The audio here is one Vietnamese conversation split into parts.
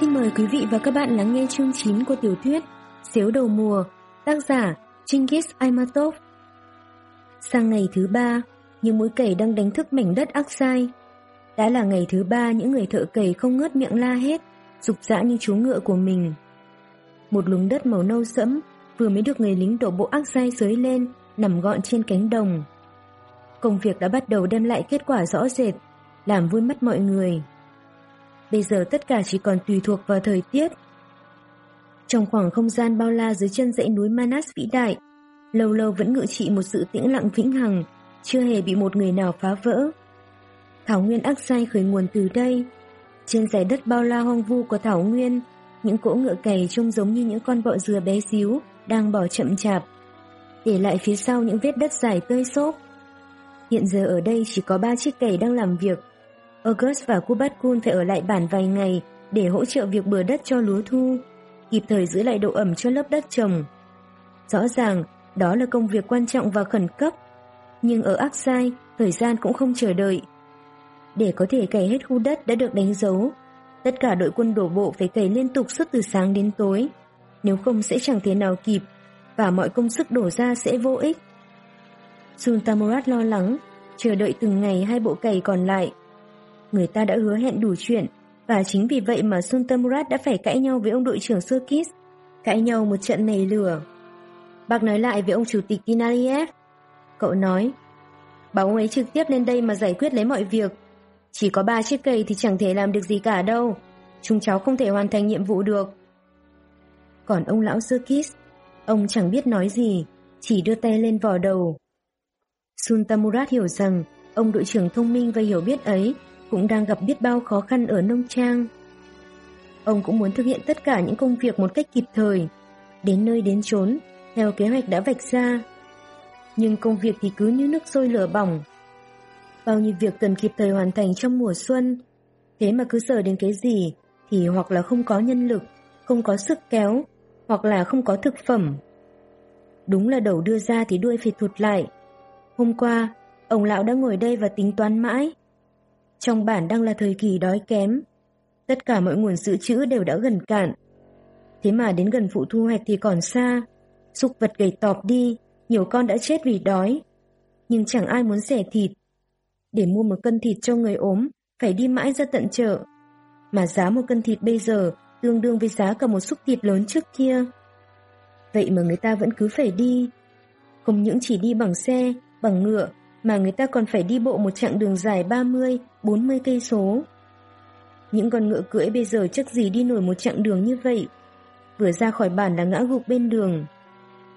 Xin mời quý vị và các bạn lắng nghe chương 9 của tiểu thuyết Xếu đầu mùa, tác giả Chinggis Aimatov. Sang ngày thứ ba, những mũi cày đang đánh thức mảnh đất Aksai. Đã là ngày thứ ba những người thợ cày không ngớt miệng la hết, dục dã như chú ngựa của mình. Một luống đất màu nâu sẫm vừa mới được người lính đổ bộ Aksai sới lên, nằm gọn trên cánh đồng. Công việc đã bắt đầu đem lại kết quả rõ rệt, làm vui mắt mọi người. Bây giờ tất cả chỉ còn tùy thuộc vào thời tiết. Trong khoảng không gian bao la dưới chân dãy núi Manas vĩ đại, lâu lâu vẫn ngự trị một sự tĩnh lặng vĩnh hằng, chưa hề bị một người nào phá vỡ. Thảo nguyên ác sai khởi nguồn từ đây. Trên giải đất bao la hoang vu của Thảo Nguyên, những cỗ ngựa cày trông giống như những con bọ dừa bé xíu đang bỏ chậm chạp, để lại phía sau những vết đất dài tơi xốp. Hiện giờ ở đây chỉ có ba chiếc cày đang làm việc, August và Kubatkun phải ở lại bản vài ngày để hỗ trợ việc bừa đất cho lúa thu, kịp thời giữ lại độ ẩm cho lớp đất trồng. Rõ ràng, đó là công việc quan trọng và khẩn cấp, nhưng ở Aksai, thời gian cũng không chờ đợi. Để có thể cày hết khu đất đã được đánh dấu, tất cả đội quân đổ bộ phải cày liên tục suốt từ sáng đến tối, nếu không sẽ chẳng thể nào kịp, và mọi công sức đổ ra sẽ vô ích. Sultamurat lo lắng, chờ đợi từng ngày hai bộ cày còn lại người ta đã hứa hẹn đủ chuyện và chính vì vậy mà Suntamurat đã phải cãi nhau với ông đội trưởng Sirkis, cãi nhau một trận nảy lửa. Bác nói lại với ông chủ tịch Kinaliev. Cậu nói, bảo ông ấy trực tiếp lên đây mà giải quyết lấy mọi việc. Chỉ có ba chiếc cây thì chẳng thể làm được gì cả đâu. Chúng cháu không thể hoàn thành nhiệm vụ được. Còn ông lão Sirkis, ông chẳng biết nói gì, chỉ đưa tay lên vò đầu. Suntamurat hiểu rằng ông đội trưởng thông minh và hiểu biết ấy cũng đang gặp biết bao khó khăn ở nông trang. Ông cũng muốn thực hiện tất cả những công việc một cách kịp thời, đến nơi đến chốn, theo kế hoạch đã vạch ra. Nhưng công việc thì cứ như nước sôi lửa bỏng. Bao nhiêu việc cần kịp thời hoàn thành trong mùa xuân, thế mà cứ sợ đến cái gì thì hoặc là không có nhân lực, không có sức kéo, hoặc là không có thực phẩm. Đúng là đầu đưa ra thì đuôi phải thụt lại. Hôm qua, ông lão đã ngồi đây và tính toán mãi, trong bản đang là thời kỳ đói kém. Tất cả mọi nguồn dự trữ đều đã gần cạn. Thế mà đến gần vụ thu hoạch thì còn xa. Súc vật gầy tọp đi, nhiều con đã chết vì đói. Nhưng chẳng ai muốn rẻ thịt. Để mua một cân thịt cho người ốm, phải đi mãi ra tận chợ. Mà giá một cân thịt bây giờ tương đương với giá cả một xúc thịt lớn trước kia. Vậy mà người ta vẫn cứ phải đi. Không những chỉ đi bằng xe, bằng ngựa, mà người ta còn phải đi bộ một chặng đường dài 30, 40 cây số. Những con ngựa cưỡi bây giờ chắc gì đi nổi một chặng đường như vậy. Vừa ra khỏi bản là ngã gục bên đường.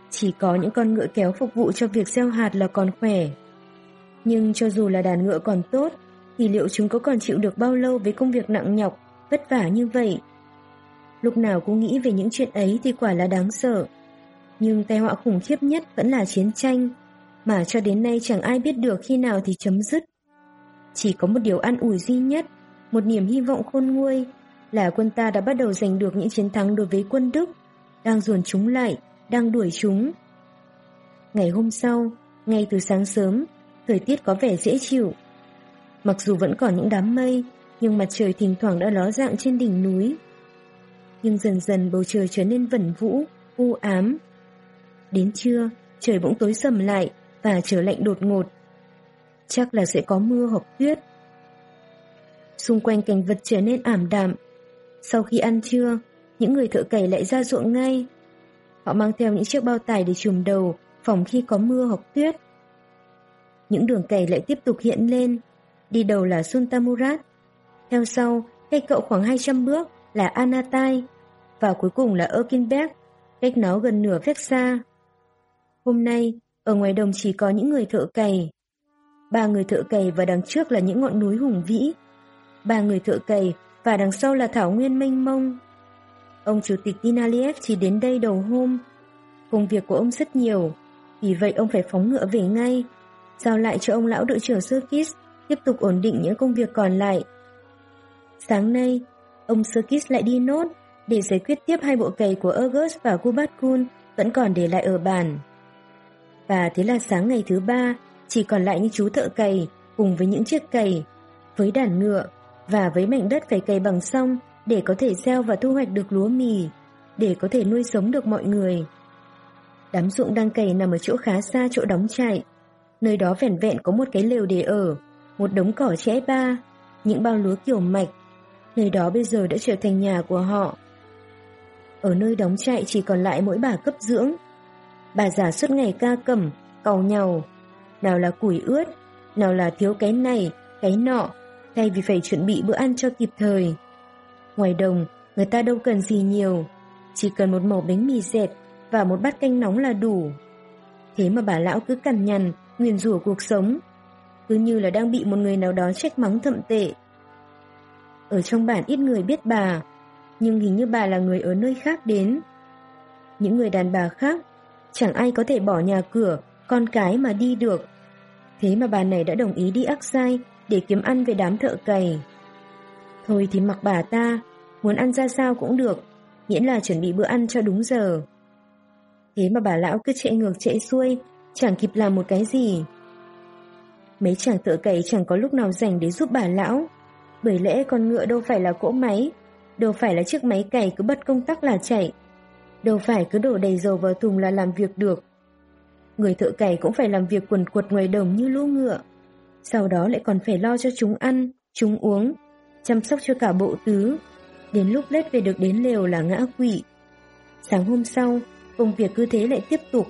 Chỉ có những con ngựa kéo phục vụ cho việc gieo hạt là còn khỏe. Nhưng cho dù là đàn ngựa còn tốt, thì liệu chúng có còn chịu được bao lâu với công việc nặng nhọc, vất vả như vậy? Lúc nào cũng nghĩ về những chuyện ấy thì quả là đáng sợ. Nhưng tai họa khủng khiếp nhất vẫn là chiến tranh, mà cho đến nay chẳng ai biết được khi nào thì chấm dứt. Chỉ có một điều an ủi duy nhất, một niềm hy vọng khôn nguôi là quân ta đã bắt đầu giành được những chiến thắng đối với quân Đức, đang dồn chúng lại, đang đuổi chúng. Ngày hôm sau, ngay từ sáng sớm, thời tiết có vẻ dễ chịu. Mặc dù vẫn còn những đám mây, nhưng mặt trời thỉnh thoảng đã ló dạng trên đỉnh núi. Nhưng dần dần bầu trời trở nên vẩn vũ, u ám. Đến trưa, trời bỗng tối sầm lại, và trở lạnh đột ngột. Chắc là sẽ có mưa hoặc tuyết. Xung quanh cảnh vật trở nên ảm đạm. Sau khi ăn trưa, những người thợ cày lại ra ruộng ngay. Họ mang theo những chiếc bao tải để trùm đầu, phòng khi có mưa hoặc tuyết. Những đường cày lại tiếp tục hiện lên. Đi đầu là Suntamurat, Theo sau, cách cậu khoảng 200 bước là Anatai. Và cuối cùng là Erkinberg, cách nó gần nửa phép xa. Hôm nay, ở ngoài đồng chỉ có những người thợ cày. Ba người thợ cày và đằng trước là những ngọn núi hùng vĩ. Ba người thợ cày và đằng sau là thảo nguyên mênh mông. Ông chủ tịch Tinaliev chỉ đến đây đầu hôm. Công việc của ông rất nhiều, vì vậy ông phải phóng ngựa về ngay, giao lại cho ông lão đội trưởng Serkis tiếp tục ổn định những công việc còn lại. Sáng nay, ông Serkis lại đi nốt để giải quyết tiếp hai bộ cày của August và Kubatkun vẫn còn để lại ở bản. Và thế là sáng ngày thứ ba, chỉ còn lại những chú thợ cày cùng với những chiếc cày, với đàn ngựa và với mảnh đất phải cày bằng xong để có thể gieo và thu hoạch được lúa mì, để có thể nuôi sống được mọi người. Đám ruộng đang cày nằm ở chỗ khá xa chỗ đóng trại. Nơi đó vẻn vẹn có một cái lều để ở, một đống cỏ chẽ ba, những bao lúa kiểu mạch. Nơi đó bây giờ đã trở thành nhà của họ. Ở nơi đóng trại chỉ còn lại mỗi bà cấp dưỡng. Bà già suốt ngày ca cẩm, cầu nhau. Nào là củi ướt, nào là thiếu cái này, cái nọ, thay vì phải chuẩn bị bữa ăn cho kịp thời. Ngoài đồng, người ta đâu cần gì nhiều, chỉ cần một mẩu bánh mì dẹt và một bát canh nóng là đủ. Thế mà bà lão cứ cằn nhằn, nguyền rủa cuộc sống, cứ như là đang bị một người nào đó trách mắng thậm tệ. Ở trong bản ít người biết bà, nhưng hình như bà là người ở nơi khác đến. Những người đàn bà khác, chẳng ai có thể bỏ nhà cửa, con cái mà đi được. Thế mà bà này đã đồng ý đi ác sai để kiếm ăn về đám thợ cày. Thôi thì mặc bà ta, muốn ăn ra sao cũng được, miễn là chuẩn bị bữa ăn cho đúng giờ. Thế mà bà lão cứ chạy ngược chạy xuôi, chẳng kịp làm một cái gì. Mấy chàng thợ cày chẳng có lúc nào dành để giúp bà lão, bởi lẽ con ngựa đâu phải là cỗ máy, đâu phải là chiếc máy cày cứ bật công tắc là chạy, đâu phải cứ đổ đầy dầu vào thùng là làm việc được. Người thợ cày cũng phải làm việc quần quật ngoài đồng như lũ ngựa, sau đó lại còn phải lo cho chúng ăn, chúng uống, chăm sóc cho cả bộ tứ. Đến lúc lết về được đến lều là ngã quỵ. Sáng hôm sau, công việc cứ thế lại tiếp tục.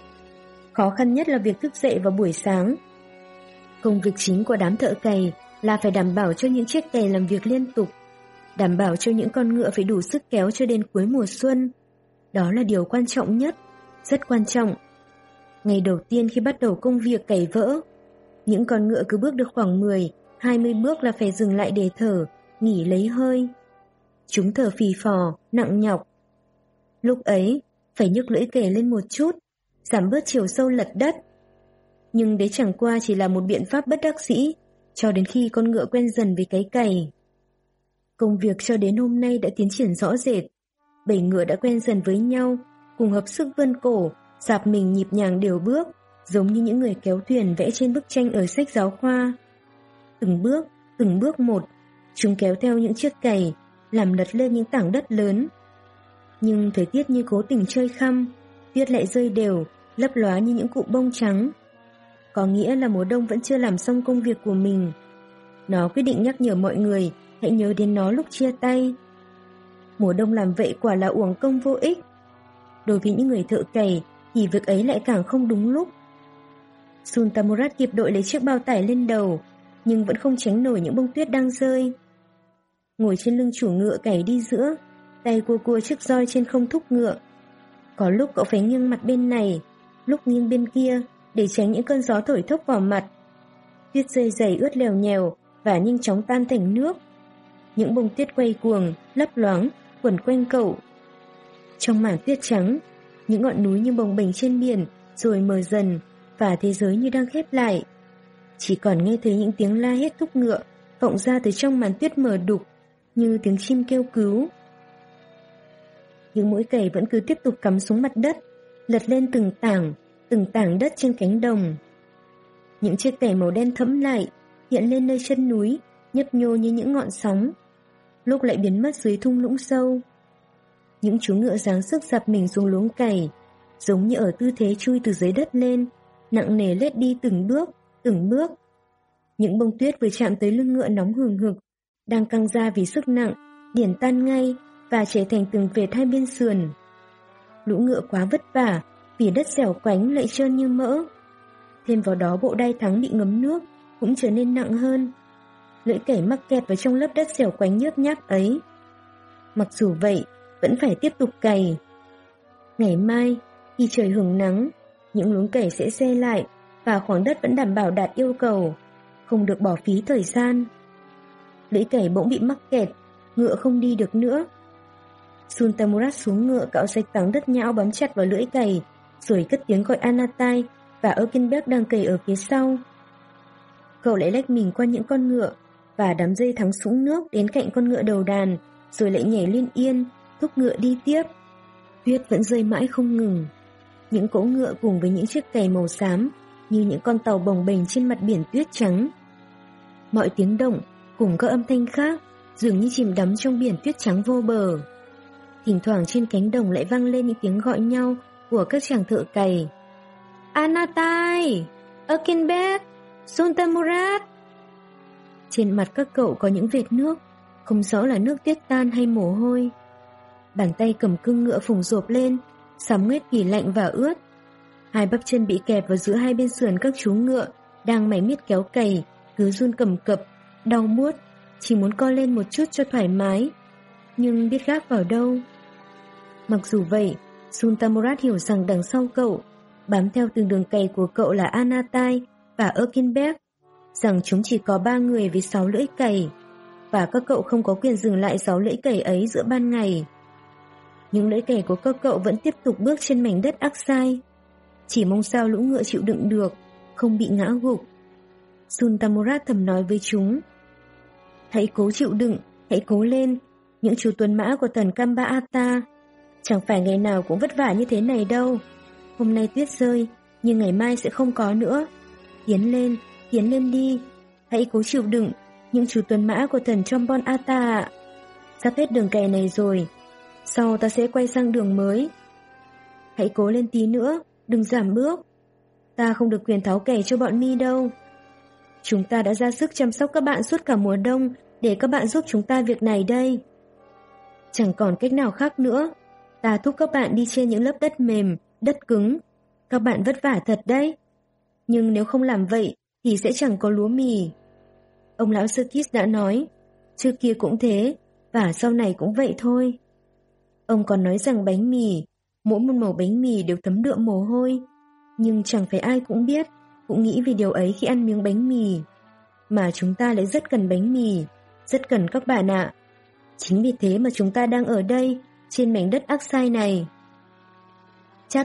Khó khăn nhất là việc thức dậy vào buổi sáng. Công việc chính của đám thợ cày là phải đảm bảo cho những chiếc cày làm việc liên tục, đảm bảo cho những con ngựa phải đủ sức kéo cho đến cuối mùa xuân. Đó là điều quan trọng nhất, rất quan trọng. Ngày đầu tiên khi bắt đầu công việc cày vỡ, những con ngựa cứ bước được khoảng 10, 20 bước là phải dừng lại để thở, nghỉ lấy hơi. Chúng thở phì phò, nặng nhọc. Lúc ấy, phải nhức lưỡi kề lên một chút, giảm bớt chiều sâu lật đất. Nhưng đấy chẳng qua chỉ là một biện pháp bất đắc sĩ, cho đến khi con ngựa quen dần với cái cày. Công việc cho đến hôm nay đã tiến triển rõ rệt. Bảy ngựa đã quen dần với nhau, cùng hợp sức vươn cổ, dạp mình nhịp nhàng đều bước, giống như những người kéo thuyền vẽ trên bức tranh ở sách giáo khoa. Từng bước, từng bước một, chúng kéo theo những chiếc cày, làm lật lên những tảng đất lớn. Nhưng thời tiết như cố tình chơi khăm, tuyết lại rơi đều, lấp lóa như những cụm bông trắng. Có nghĩa là mùa đông vẫn chưa làm xong công việc của mình. Nó quyết định nhắc nhở mọi người hãy nhớ đến nó lúc chia tay. Mùa đông làm vậy quả là uổng công vô ích. Đối với những người thợ cày thì việc ấy lại càng không đúng lúc. Sultamurat kịp đội lấy chiếc bao tải lên đầu, nhưng vẫn không tránh nổi những bông tuyết đang rơi. Ngồi trên lưng chủ ngựa cày đi giữa, tay cua cua chiếc roi trên không thúc ngựa. Có lúc cậu phải nghiêng mặt bên này, lúc nghiêng bên kia, để tránh những cơn gió thổi thốc vào mặt. Tuyết rơi dày ướt lèo nhèo và nhanh chóng tan thành nước. Những bông tuyết quay cuồng, lấp loáng, quẩn quanh cậu. Trong mảng tuyết trắng, những ngọn núi như bồng bềnh trên biển rồi mờ dần và thế giới như đang khép lại. Chỉ còn nghe thấy những tiếng la hét thúc ngựa vọng ra từ trong màn tuyết mờ đục như tiếng chim kêu cứu. Những mũi cày vẫn cứ tiếp tục cắm xuống mặt đất, lật lên từng tảng, từng tảng đất trên cánh đồng. Những chiếc cày màu đen thẫm lại, hiện lên nơi chân núi, nhấp nhô như những ngọn sóng, lúc lại biến mất dưới thung lũng sâu. Những chú ngựa dáng sức dập mình xuống luống cày, giống như ở tư thế chui từ dưới đất lên, nặng nề lết đi từng bước, từng bước. Những bông tuyết vừa chạm tới lưng ngựa nóng hừng hực, đang căng ra vì sức nặng, điển tan ngay và trở thành từng vệt hai bên sườn. Lũ ngựa quá vất vả vì đất dẻo quánh lại trơn như mỡ. Thêm vào đó bộ đai thắng bị ngấm nước cũng trở nên nặng hơn. Lưỡi cẩy mắc kẹt vào trong lớp đất xẻo quánh nhớp nháp ấy. Mặc dù vậy, vẫn phải tiếp tục cày. Ngày mai, khi trời hưởng nắng, những luống cày sẽ xe lại và khoảng đất vẫn đảm bảo đạt yêu cầu, không được bỏ phí thời gian. Lưỡi cày bỗng bị mắc kẹt, ngựa không đi được nữa. Suntamurat xuống ngựa cạo sạch tảng đất nhão bám chặt vào lưỡi cày, rồi cất tiếng gọi Anatai và Erkenberg đang cày ở phía sau. Cậu lại lách mình qua những con ngựa và đám dây thắng súng nước đến cạnh con ngựa đầu đàn, rồi lại nhảy lên yên, thúc ngựa đi tiếp. Tuyết vẫn rơi mãi không ngừng. Những cỗ ngựa cùng với những chiếc cày màu xám như những con tàu bồng bềnh trên mặt biển tuyết trắng. Mọi tiếng động cùng các âm thanh khác dường như chìm đắm trong biển tuyết trắng vô bờ. Thỉnh thoảng trên cánh đồng lại vang lên những tiếng gọi nhau của các chàng thợ cày. Anatai! Akinbek! Sultamurat! Trên mặt các cậu có những vệt nước, không rõ là nước tiết tan hay mồ hôi. Bàn tay cầm cưng ngựa phùng rộp lên, sắm nguyết kỳ lạnh và ướt. Hai bắp chân bị kẹp vào giữa hai bên sườn các chú ngựa, đang mày miết kéo cày, cứ run cầm cập, đau buốt, chỉ muốn co lên một chút cho thoải mái. Nhưng biết gác vào đâu. Mặc dù vậy, Sultamurat hiểu rằng đằng sau cậu, bám theo từng đường cày của cậu là Anatai và Erkinberg, rằng chúng chỉ có ba người với sáu lưỡi cày, và các cậu không có quyền dừng lại sáu lưỡi cày ấy giữa ban ngày. Những lưỡi cày của các cậu vẫn tiếp tục bước trên mảnh đất ác sai. Chỉ mong sao lũ ngựa chịu đựng được, không bị ngã gục. Suntamurat thầm nói với chúng. Hãy cố chịu đựng, hãy cố lên, những chú tuần mã của thần Kambaata Chẳng phải ngày nào cũng vất vả như thế này đâu. Hôm nay tuyết rơi, nhưng ngày mai sẽ không có nữa. Tiến lên, tiến lên đi. Hãy cố chịu đựng, những chú tuần mã của thần Chombon Ata ạ. Sắp hết đường kè này rồi, sau ta sẽ quay sang đường mới. Hãy cố lên tí nữa, đừng giảm bước. Ta không được quyền tháo kẻ cho bọn mi đâu. Chúng ta đã ra sức chăm sóc các bạn suốt cả mùa đông để các bạn giúp chúng ta việc này đây. Chẳng còn cách nào khác nữa. Ta thúc các bạn đi trên những lớp đất mềm, đất cứng. Các bạn vất vả thật đấy. Nhưng nếu không làm vậy thì sẽ chẳng có lúa mì. Ông lão Serkis đã nói, trước kia cũng thế, và sau này cũng vậy thôi. Ông còn nói rằng bánh mì, mỗi một màu bánh mì đều thấm đượm mồ hôi, nhưng chẳng phải ai cũng biết, cũng nghĩ về điều ấy khi ăn miếng bánh mì. Mà chúng ta lại rất cần bánh mì, rất cần các bạn ạ. Chính vì thế mà chúng ta đang ở đây, trên mảnh đất ác sai này.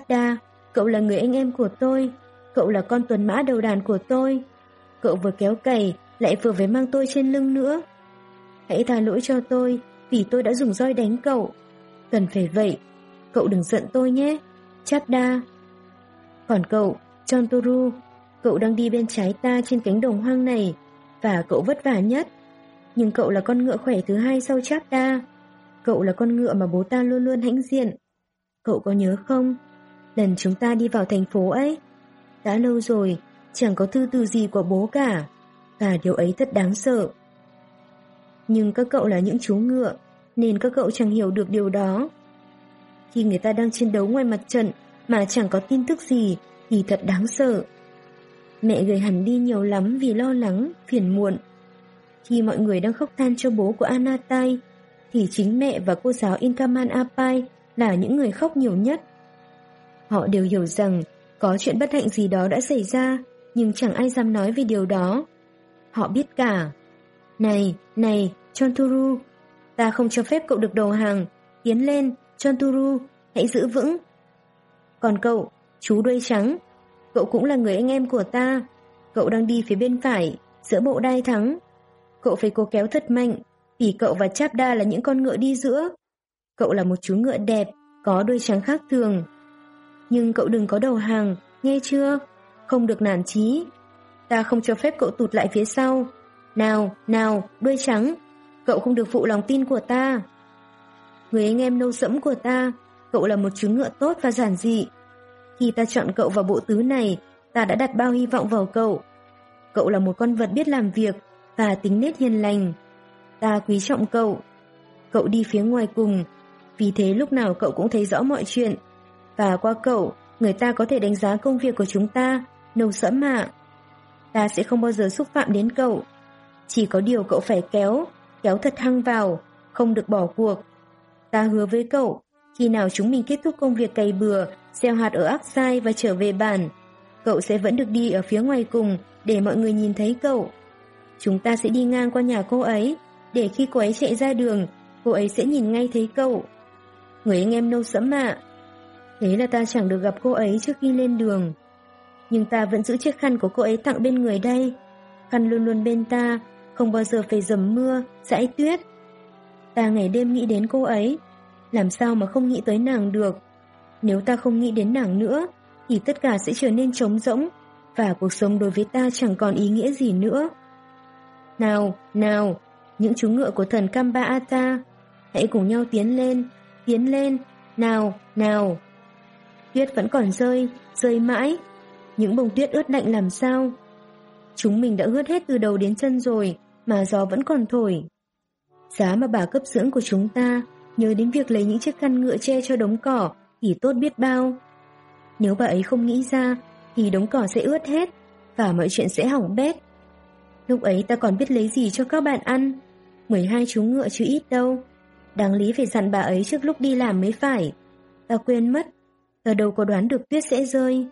đa, cậu là người anh em của tôi, cậu là con tuần mã đầu đàn của tôi. Cậu vừa kéo cày, lại vừa phải mang tôi trên lưng nữa. Hãy tha lỗi cho tôi, vì tôi đã dùng roi đánh cậu. Cần phải vậy, cậu đừng giận tôi nhé, Chapda. Còn cậu, Chontoru, cậu đang đi bên trái ta trên cánh đồng hoang này, và cậu vất vả nhất. Nhưng cậu là con ngựa khỏe thứ hai sau Chapda. Cậu là con ngựa mà bố ta luôn luôn hãnh diện. Cậu có nhớ không? Lần chúng ta đi vào thành phố ấy. Đã lâu rồi, chẳng có thư từ gì của bố cả. Và điều ấy thật đáng sợ. Nhưng các cậu là những chú ngựa, nên các cậu chẳng hiểu được điều đó. Khi người ta đang chiến đấu ngoài mặt trận mà chẳng có tin tức gì thì thật đáng sợ. Mẹ gầy hẳn đi nhiều lắm vì lo lắng, phiền muộn. Khi mọi người đang khóc than cho bố của Anatai, thì chính mẹ và cô giáo Inkaman Apai là những người khóc nhiều nhất. Họ đều hiểu rằng có chuyện bất hạnh gì đó đã xảy ra, nhưng chẳng ai dám nói về điều đó. Họ biết cả. Này, này, Chonturu, ta không cho phép cậu được đầu hàng. Tiến lên, Chonturu, hãy giữ vững. Còn cậu, chú đuôi trắng, cậu cũng là người anh em của ta. Cậu đang đi phía bên phải, giữa bộ đai thắng. Cậu phải cố kéo thật mạnh, vì cậu và Chapda là những con ngựa đi giữa. Cậu là một chú ngựa đẹp, có đuôi trắng khác thường. Nhưng cậu đừng có đầu hàng, nghe chưa? Không được nản chí. Ta không cho phép cậu tụt lại phía sau. Nào, nào, đuôi trắng, cậu không được phụ lòng tin của ta. Người anh em nâu sẫm của ta, cậu là một chú ngựa tốt và giản dị. Khi ta chọn cậu vào bộ tứ này, ta đã đặt bao hy vọng vào cậu. Cậu là một con vật biết làm việc và tính nết hiền lành. Ta quý trọng cậu. Cậu đi phía ngoài cùng, vì thế lúc nào cậu cũng thấy rõ mọi chuyện. Và qua cậu, người ta có thể đánh giá công việc của chúng ta, nâu sẫm ạ. Ta sẽ không bao giờ xúc phạm đến cậu. Chỉ có điều cậu phải kéo, kéo thật hăng vào, không được bỏ cuộc. Ta hứa với cậu, khi nào chúng mình kết thúc công việc cày bừa, gieo hạt ở ác sai và trở về bản, cậu sẽ vẫn được đi ở phía ngoài cùng để mọi người nhìn thấy cậu. Chúng ta sẽ đi ngang qua nhà cô ấy, để khi cô ấy chạy ra đường, cô ấy sẽ nhìn ngay thấy cậu. Người anh em nâu sẫm ạ. Thế là ta chẳng được gặp cô ấy trước khi lên đường. Nhưng ta vẫn giữ chiếc khăn của cô ấy tặng bên người đây. Khăn luôn luôn bên ta, không bao giờ phải dầm mưa, dãi tuyết. Ta ngày đêm nghĩ đến cô ấy, làm sao mà không nghĩ tới nàng được. Nếu ta không nghĩ đến nàng nữa, thì tất cả sẽ trở nên trống rỗng, và cuộc sống đối với ta chẳng còn ý nghĩa gì nữa. Nào, nào, Những chú ngựa của thần Kamba Ata, hãy cùng nhau tiến lên, tiến lên, nào, nào. Tuyết vẫn còn rơi, rơi mãi. Những bông tuyết ướt lạnh làm sao? Chúng mình đã ướt hết từ đầu đến chân rồi, mà gió vẫn còn thổi. Giá mà bà cấp dưỡng của chúng ta nhớ đến việc lấy những chiếc khăn ngựa che cho đống cỏ thì tốt biết bao. Nếu bà ấy không nghĩ ra thì đống cỏ sẽ ướt hết và mọi chuyện sẽ hỏng bét. Lúc ấy ta còn biết lấy gì cho các bạn ăn. 12 chú ngựa chứ ít đâu. Đáng lý phải dặn bà ấy trước lúc đi làm mới phải. Ta quên mất. Ta đâu có đoán được tuyết sẽ rơi.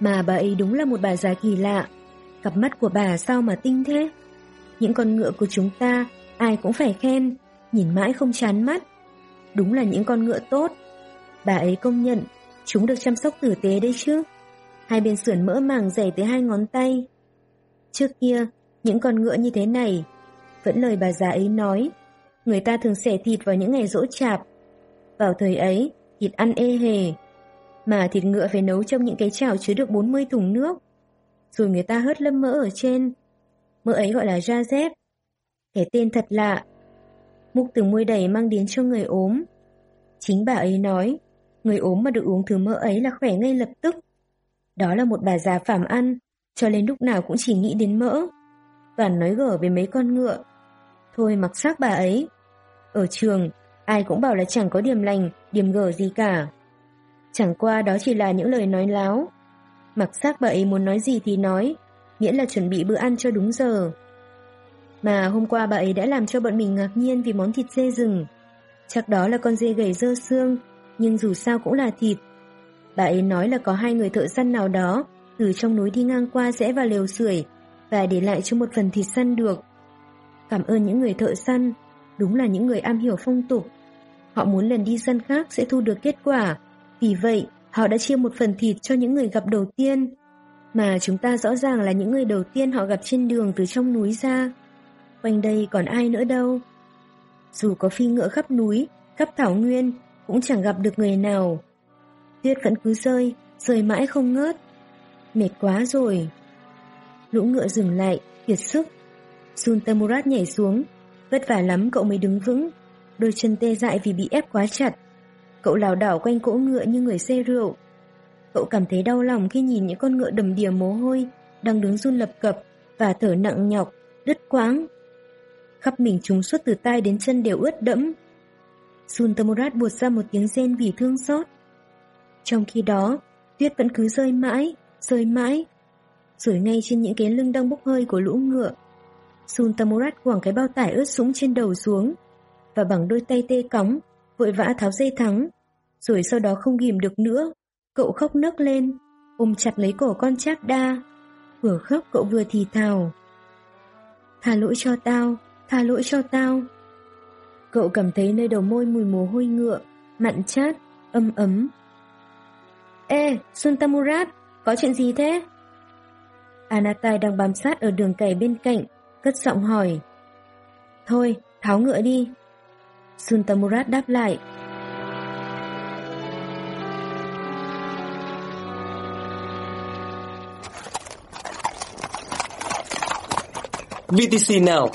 Mà bà ấy đúng là một bà già kỳ lạ. Cặp mắt của bà sao mà tinh thế? Những con ngựa của chúng ta ai cũng phải khen, nhìn mãi không chán mắt. Đúng là những con ngựa tốt. Bà ấy công nhận, chúng được chăm sóc tử tế đấy chứ. Hai bên sườn mỡ màng dày tới hai ngón tay. Trước kia, những con ngựa như thế này, vẫn lời bà già ấy nói, người ta thường xẻ thịt vào những ngày rỗ chạp. Vào thời ấy, thịt ăn ê hề, mà thịt ngựa phải nấu trong những cái chảo chứa được 40 thùng nước. Rồi người ta hớt lâm mỡ ở trên. Mỡ ấy gọi là da dép. Cái tên thật lạ. Múc từ môi đầy mang đến cho người ốm. Chính bà ấy nói, người ốm mà được uống thứ mỡ ấy là khỏe ngay lập tức. Đó là một bà già phàm ăn, cho nên lúc nào cũng chỉ nghĩ đến mỡ. Toàn nói gở về mấy con ngựa. Thôi mặc xác bà ấy. Ở trường, ai cũng bảo là chẳng có điểm lành, điểm gở gì cả. Chẳng qua đó chỉ là những lời nói láo. Mặc xác bà ấy muốn nói gì thì nói, miễn là chuẩn bị bữa ăn cho đúng giờ. Mà hôm qua bà ấy đã làm cho bọn mình ngạc nhiên vì món thịt dê rừng. Chắc đó là con dê gầy dơ xương, nhưng dù sao cũng là thịt. Bà ấy nói là có hai người thợ săn nào đó từ trong núi đi ngang qua rẽ vào lều sưởi và để lại cho một phần thịt săn được. Cảm ơn những người thợ săn, đúng là những người am hiểu phong tục. Họ muốn lần đi săn khác sẽ thu được kết quả, vì vậy họ đã chia một phần thịt cho những người gặp đầu tiên. Mà chúng ta rõ ràng là những người đầu tiên họ gặp trên đường từ trong núi ra. Quanh đây còn ai nữa đâu. Dù có phi ngựa khắp núi, khắp thảo nguyên, cũng chẳng gặp được người nào. Tuyết vẫn cứ rơi, rơi mãi không ngớt. Mệt quá rồi. Lũ ngựa dừng lại, kiệt sức. Sultamurat nhảy xuống. Vất vả lắm cậu mới đứng vững. Đôi chân tê dại vì bị ép quá chặt. Cậu lảo đảo quanh cỗ ngựa như người say rượu. Cậu cảm thấy đau lòng khi nhìn những con ngựa đầm đìa mồ hôi, đang đứng run lập cập và thở nặng nhọc, đứt quáng. Khắp mình chúng suốt từ tai đến chân đều ướt đẫm. Suntamurat buột ra một tiếng rên vì thương xót. Trong khi đó, tuyết vẫn cứ rơi mãi, rơi mãi. Rồi ngay trên những cái lưng đang bốc hơi của lũ ngựa, Suntamurat quẳng cái bao tải ướt sũng trên đầu xuống và bằng đôi tay tê cóng, vội vã tháo dây thắng. Rồi sau đó không ghìm được nữa, cậu khóc nấc lên, ôm chặt lấy cổ con chác đa. Vừa khóc cậu vừa thì thào. Tha lỗi cho tao, tha lỗi cho tao. Cậu cảm thấy nơi đầu môi mùi mồ hôi ngựa, mặn chát, âm ấm. Ê, Suntamurat, có chuyện gì thế? Anatai đang bám sát ở đường cày bên cạnh, cất giọng hỏi. Thôi, tháo ngựa đi. Suntamurat đáp lại. VTC nào?